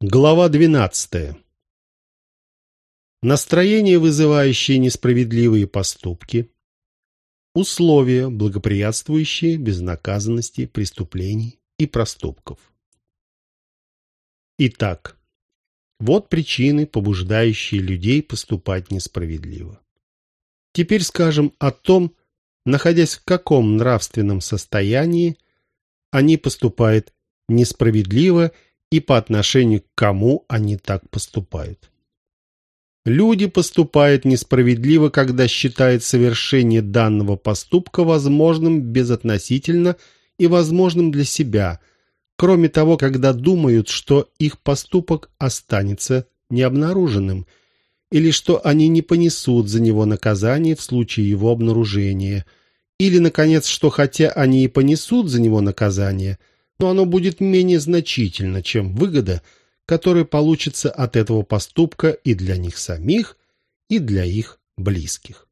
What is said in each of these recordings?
Глава 12. Настроение, вызывающее несправедливые поступки. Условия, благоприятствующие безнаказанности преступлений и проступков. Итак, вот причины, побуждающие людей поступать несправедливо. Теперь скажем о том, находясь в каком нравственном состоянии они поступают несправедливо и по отношению к кому они так поступают. Люди поступают несправедливо, когда считают совершение данного поступка возможным безотносительно и возможным для себя, кроме того, когда думают, что их поступок останется необнаруженным, или что они не понесут за него наказание в случае его обнаружения, или, наконец, что хотя они и понесут за него наказание – но оно будет менее значительно, чем выгода, которая получится от этого поступка и для них самих, и для их близких.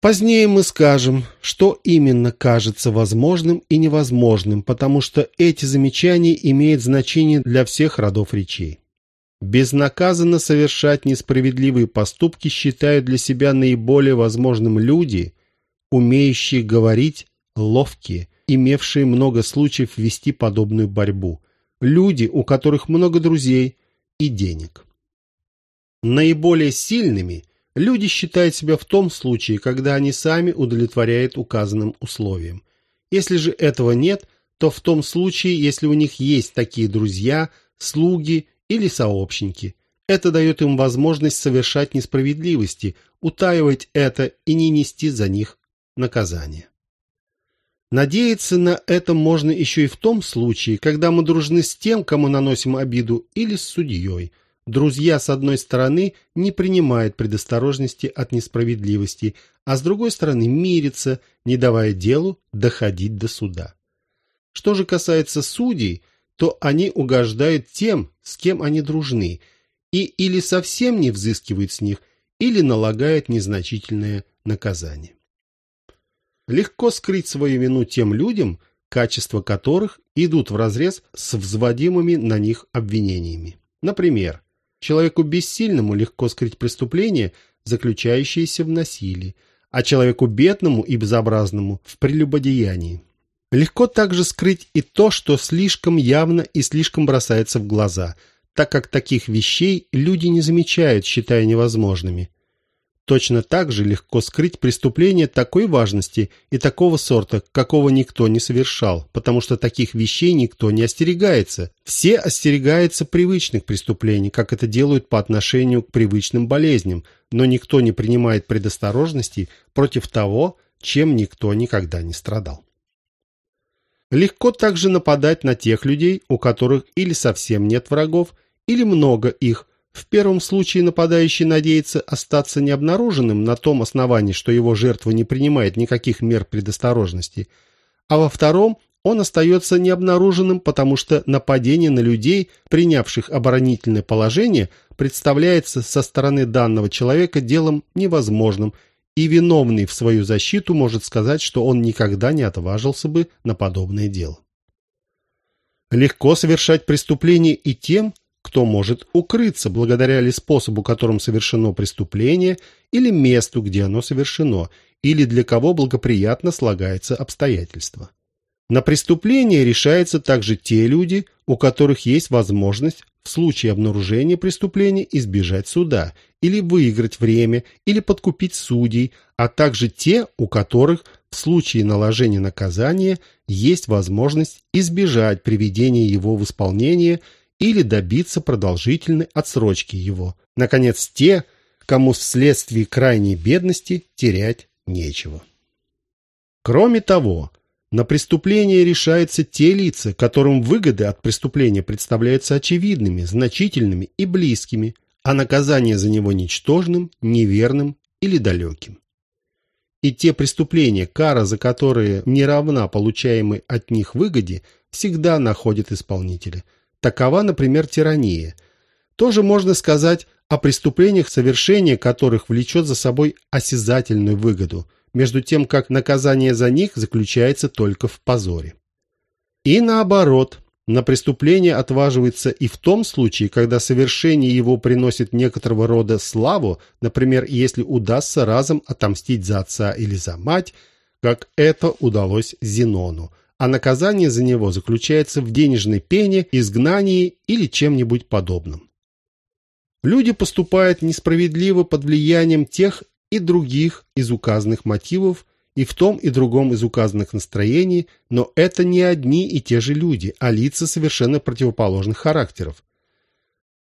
Позднее мы скажем, что именно кажется возможным и невозможным, потому что эти замечания имеют значение для всех родов речей. Безнаказанно совершать несправедливые поступки считают для себя наиболее возможным люди, умеющие говорить, ловкие, имевшие много случаев вести подобную борьбу, люди, у которых много друзей и денег. Наиболее сильными люди считают себя в том случае, когда они сами удовлетворяют указанным условиям. Если же этого нет, то в том случае, если у них есть такие друзья, слуги или сообщники. Это дает им возможность совершать несправедливости, утаивать это и не нести за них наказание. Надеяться на это можно еще и в том случае, когда мы дружны с тем, кому наносим обиду, или с судьей. Друзья, с одной стороны, не принимают предосторожности от несправедливости, а с другой стороны мирятся, не давая делу доходить до суда. Что же касается судей, то они угождают тем, с кем они дружны, и или совсем не взыскивают с них, или налагают незначительное наказание. Легко скрыть свою вину тем людям, качества которых идут вразрез с взводимыми на них обвинениями. Например, человеку бессильному легко скрыть преступление, заключающееся в насилии, а человеку бедному и безобразному в прелюбодеянии. Легко также скрыть и то, что слишком явно и слишком бросается в глаза, так как таких вещей люди не замечают, считая невозможными. Точно так же легко скрыть преступление такой важности и такого сорта, какого никто не совершал, потому что таких вещей никто не остерегается. Все остерегаются привычных преступлений, как это делают по отношению к привычным болезням, но никто не принимает предосторожностей против того, чем никто никогда не страдал. Легко также нападать на тех людей, у которых или совсем нет врагов, или много их, в первом случае нападающий надеется остаться необнаруженным на том основании, что его жертва не принимает никаких мер предосторожности, а во втором он остается необнаруженным, потому что нападение на людей, принявших оборонительное положение, представляется со стороны данного человека делом невозможным, и виновный в свою защиту может сказать, что он никогда не отважился бы на подобное дело. Легко совершать преступление и тем, кто может укрыться благодаря ли способу, которым совершено преступление, или месту, где оно совершено, или для кого благоприятно слагается обстоятельство. На преступление решаются также те люди, у которых есть возможность в случае обнаружения преступления избежать суда, или выиграть время, или подкупить судей, а также те, у которых в случае наложения наказания есть возможность избежать приведения его в исполнение – или добиться продолжительной отсрочки его. Наконец, те, кому вследствие крайней бедности терять нечего. Кроме того, на преступление решаются те лица, которым выгоды от преступления представляются очевидными, значительными и близкими, а наказание за него ничтожным, неверным или далеким. И те преступления, кара за которые не равна получаемой от них выгоде, всегда находят исполнителя – Такова, например, тирания. Тоже можно сказать о преступлениях, совершение которых влечет за собой осязательную выгоду, между тем как наказание за них заключается только в позоре. И наоборот, на преступление отваживается и в том случае, когда совершение его приносит некоторого рода славу, например, если удастся разом отомстить за отца или за мать, как это удалось Зенону, а наказание за него заключается в денежной пене, изгнании или чем-нибудь подобном. Люди поступают несправедливо под влиянием тех и других из указанных мотивов, и в том и другом из указанных настроений, но это не одни и те же люди, а лица совершенно противоположных характеров.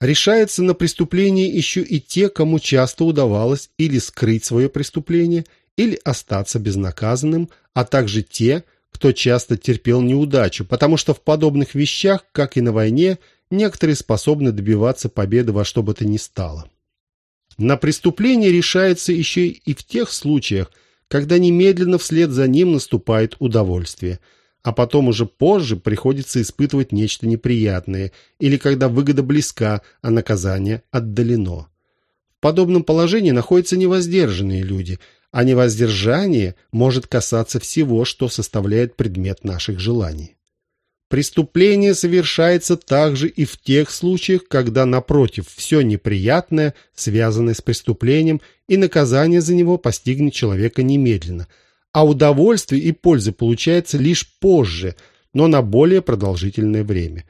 Решается на преступление еще и те, кому часто удавалось или скрыть свое преступление, или остаться безнаказанным, а также те, кто часто терпел неудачу, потому что в подобных вещах, как и на войне, некоторые способны добиваться победы во что бы то ни стало. На преступление решается еще и в тех случаях, когда немедленно вслед за ним наступает удовольствие, а потом уже позже приходится испытывать нечто неприятное, или когда выгода близка, а наказание отдалено. В подобном положении находятся невоздержанные люди, а невоздержание может касаться всего, что составляет предмет наших желаний. Преступление совершается также и в тех случаях, когда, напротив, все неприятное, связанное с преступлением, и наказание за него постигнет человека немедленно, а удовольствие и польза получается лишь позже, но на более продолжительное время.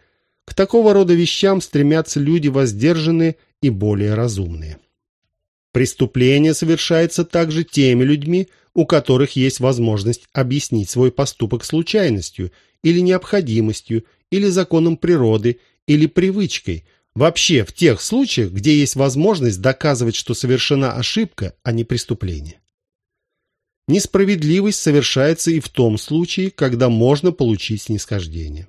К такого рода вещам стремятся люди воздержанные и более разумные. Преступление совершается также теми людьми, у которых есть возможность объяснить свой поступок случайностью – или необходимостью, или законом природы, или привычкой. Вообще в тех случаях, где есть возможность доказывать, что совершена ошибка, а не преступление. Несправедливость совершается и в том случае, когда можно получить снисхождение.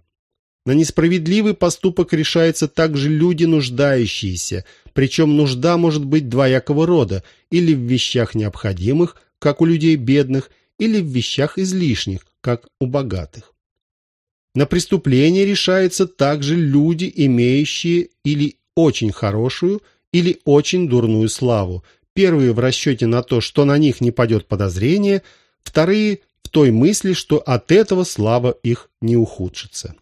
На несправедливый поступок решаются также люди нуждающиеся, причем нужда может быть двоякого рода, или в вещах необходимых, как у людей бедных, или в вещах излишних, как у богатых. На преступление решаются также люди, имеющие или очень хорошую, или очень дурную славу. Первые в расчете на то, что на них не падет подозрение, вторые в той мысли, что от этого слава их не ухудшится.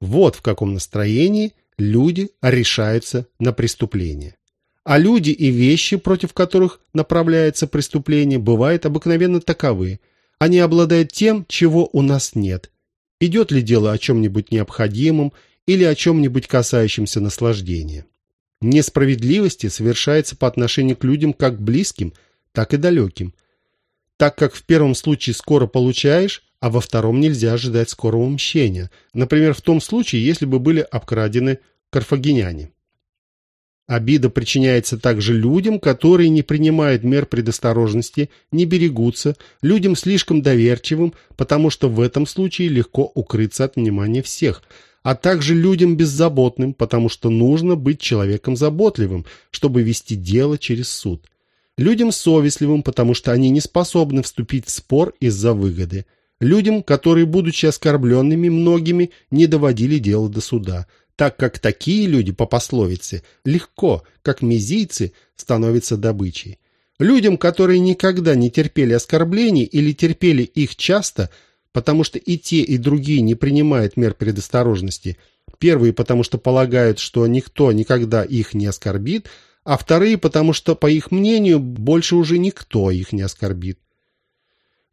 Вот в каком настроении люди решаются на преступление. А люди и вещи, против которых направляется преступление, бывают обыкновенно таковы. Они обладают тем, чего у нас нет – Идет ли дело о чем-нибудь необходимом или о чем-нибудь касающемся наслаждения? Несправедливости совершается по отношению к людям как близким, так и далеким. Так как в первом случае скоро получаешь, а во втором нельзя ожидать скорого мщения. Например, в том случае, если бы были обкрадены карфагеняне. Обида причиняется также людям, которые не принимают мер предосторожности, не берегутся, людям слишком доверчивым, потому что в этом случае легко укрыться от внимания всех, а также людям беззаботным, потому что нужно быть человеком заботливым, чтобы вести дело через суд. Людям совестливым, потому что они не способны вступить в спор из-за выгоды. Людям, которые, будучи оскорбленными многими, не доводили дело до суда – так как такие люди, по пословице, легко, как мизийцы, становятся добычей. Людям, которые никогда не терпели оскорблений или терпели их часто, потому что и те, и другие не принимают мер предосторожности, первые потому что полагают, что никто никогда их не оскорбит, а вторые потому что, по их мнению, больше уже никто их не оскорбит.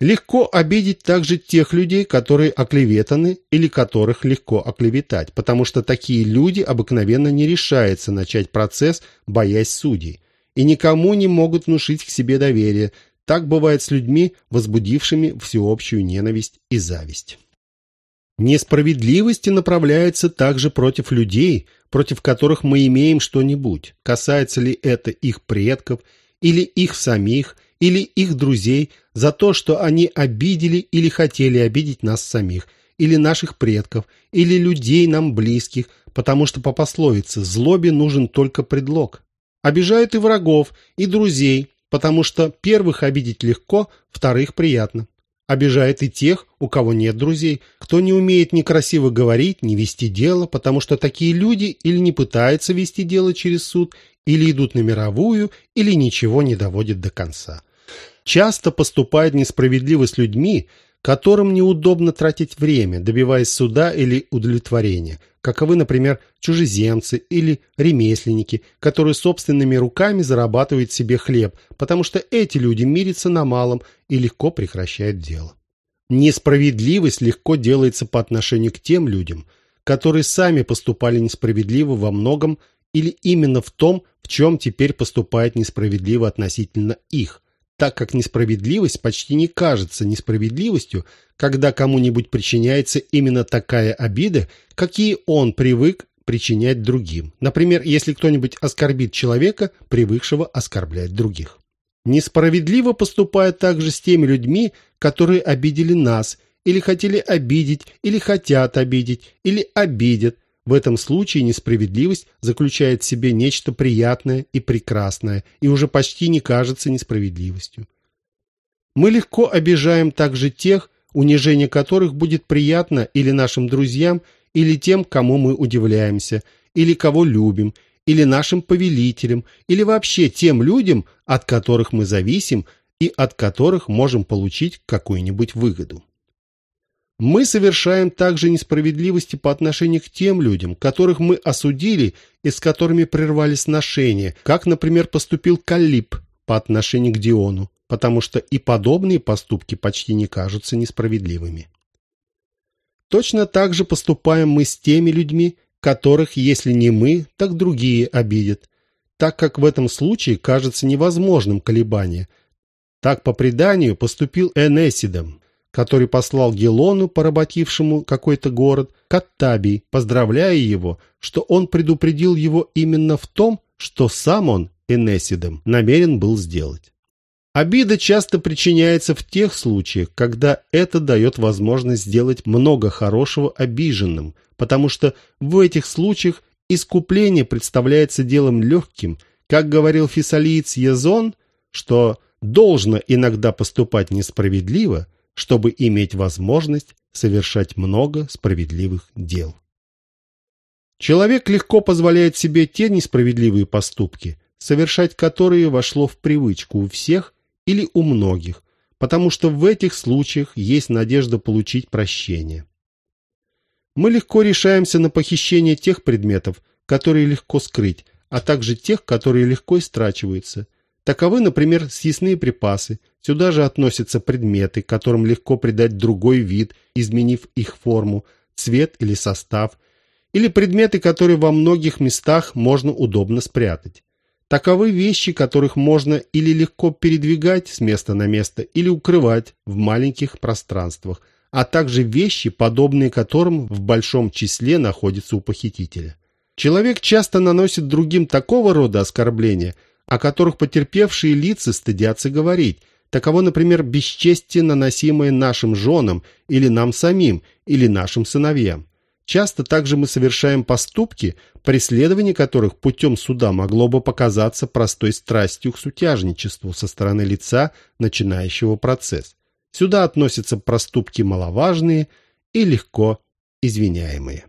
Легко обидеть также тех людей, которые оклеветаны или которых легко оклеветать, потому что такие люди обыкновенно не решаются начать процесс, боясь судей, и никому не могут внушить к себе доверие. Так бывает с людьми, возбудившими всеобщую ненависть и зависть. Несправедливости направляется также против людей, против которых мы имеем что-нибудь, касается ли это их предков или их самих, или их друзей за то, что они обидели или хотели обидеть нас самих, или наших предков, или людей нам близких, потому что по пословице «злобе нужен только предлог». Обижают и врагов, и друзей, потому что первых обидеть легко, вторых приятно. Обижает и тех, у кого нет друзей, кто не умеет ни красиво говорить, ни вести дело, потому что такие люди или не пытаются вести дело через суд, или идут на мировую, или ничего не доводят до конца. Часто поступает несправедливо с людьми, которым неудобно тратить время, добиваясь суда или удовлетворения, каковы, например, чужеземцы или ремесленники, которые собственными руками зарабатывают себе хлеб, потому что эти люди мирятся на малом и легко прекращают дело. Несправедливость легко делается по отношению к тем людям, которые сами поступали несправедливо во многом или именно в том, в чем теперь поступает несправедливо относительно их, так как несправедливость почти не кажется несправедливостью, когда кому-нибудь причиняется именно такая обида, какие он привык причинять другим. Например, если кто-нибудь оскорбит человека, привыкшего оскорблять других. Несправедливо поступает также с теми людьми, которые обидели нас, или хотели обидеть, или хотят обидеть, или обидят, в этом случае несправедливость заключает в себе нечто приятное и прекрасное и уже почти не кажется несправедливостью. Мы легко обижаем также тех, унижение которых будет приятно или нашим друзьям, или тем, кому мы удивляемся, или кого любим, или нашим повелителям, или вообще тем людям, от которых мы зависим и от которых можем получить какую-нибудь выгоду. Мы совершаем также несправедливости по отношению к тем людям, которых мы осудили и с которыми прервали сношения, как, например, поступил Калип по отношению к Диону, потому что и подобные поступки почти не кажутся несправедливыми. Точно так же поступаем мы с теми людьми, которых, если не мы, так другие обидят, так как в этом случае кажется невозможным колебание. Так по преданию поступил Энесидом, который послал Гелону, поработившему какой-то город, Каттабий, поздравляя его, что он предупредил его именно в том, что сам он, Энесидом, намерен был сделать. Обида часто причиняется в тех случаях, когда это дает возможность сделать много хорошего обиженным, потому что в этих случаях искупление представляется делом легким, как говорил фессалиец Язон, что должно иногда поступать несправедливо, чтобы иметь возможность совершать много справедливых дел. Человек легко позволяет себе те несправедливые поступки, совершать которые вошло в привычку у всех или у многих, потому что в этих случаях есть надежда получить прощение. Мы легко решаемся на похищение тех предметов, которые легко скрыть, а также тех, которые легко истрачиваются, Таковы, например, съестные припасы. Сюда же относятся предметы, которым легко придать другой вид, изменив их форму, цвет или состав, или предметы, которые во многих местах можно удобно спрятать. Таковы вещи, которых можно или легко передвигать с места на место, или укрывать в маленьких пространствах, а также вещи, подобные которым в большом числе находятся у похитителя. Человек часто наносит другим такого рода оскорбления – о которых потерпевшие лица стыдятся говорить. Таково, например, бесчестие, наносимое нашим женам или нам самим, или нашим сыновьям. Часто также мы совершаем поступки, преследование которых путем суда могло бы показаться простой страстью к сутяжничеству со стороны лица, начинающего процесс. Сюда относятся проступки маловажные и легко извиняемые.